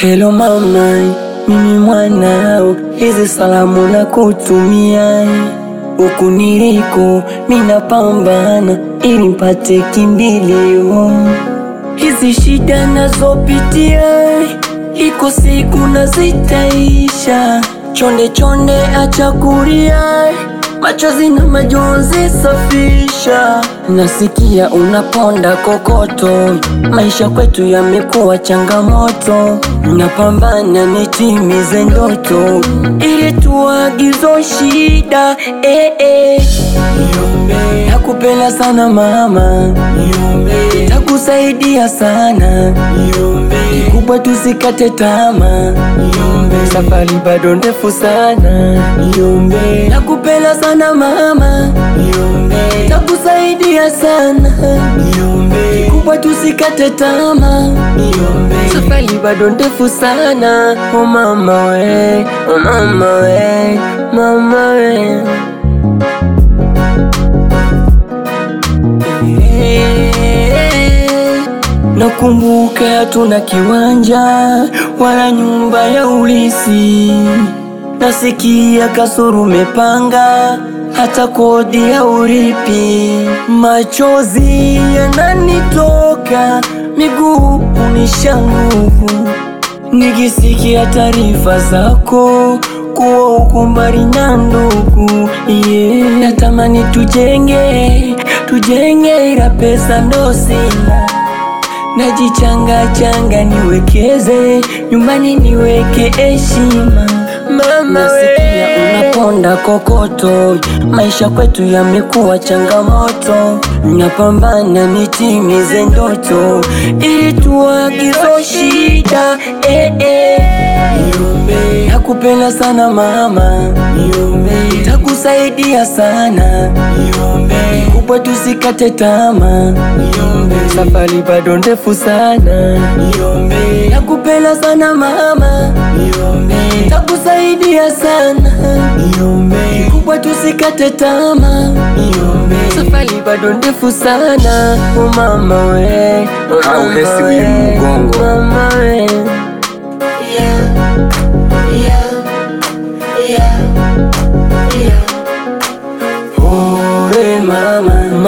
Hello mama, mimi mwanao, hizi salamu na kutumia. Huku niliko minapambana ili mpate kimbilio. Hizi shida nazopitia, iko siku na zitaisha. Chonde chonde achakuria machozi na majonzi safisha. Nasikia unaponda kokoto, maisha kwetu yamekuwa changamoto. Napambana nitimize ndoto, ili tuagizo shida eh, eh. Nakupenda sana mama, nitakusaidia takusaidia sana, kubwa tusikate tamaa, safari bado ndefu sana, niombe, nakupenda sana mama, niombe, takusaidia sana, yume, kikubwa tusikate tamaa, yume, safari bado ndefu sana, oh mama we, oh mama we, mama we. Nakumbuka hatuna kiwanja wala nyumba ya ulisi, nasikia kasuru mepanga hata kodi ya uripi. Machozi yananitoka, miguu unisha nguvu, nikisikia taarifa zako kuwa uko mbali na ndugu yeah. Natamani tujenge tujenge, ila pesa ndo sina Najichanga changa niwekeze nyumbani niweke heshima. Mama nasikia unaponda kokoto, maisha kwetu yamekuwa changamoto. Napambana nitimize ndoto ili tuagizo shida nakupenda sana mama, niombe, takusaidia sana, niombe, kubwa tusikate tamaa, niombe, safari bado ndefu sana, niombe, nakupenda sana mama, niombe, takusaidia sana, niombe, kubwa tusikate tamaa, niombe, safari bado ndefu sana, oh mama we, oh mama we, mama we. Pole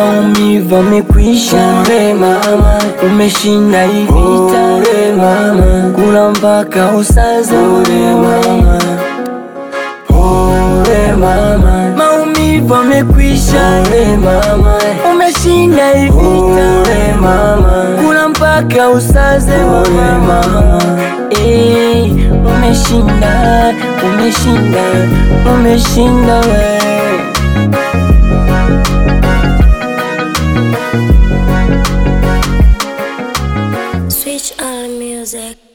maumivu amekwisha. Ule mama, umeshinda hii vita. Pole mama, kula mpaka usaza, ule mama, pole mama, maumivu amekwisha, ule mama, umeshinda hii vita. Pole mama, kula mpaka usaze. ule mama, eh, umeshinda, umeshinda, umeshinda wewe. Music.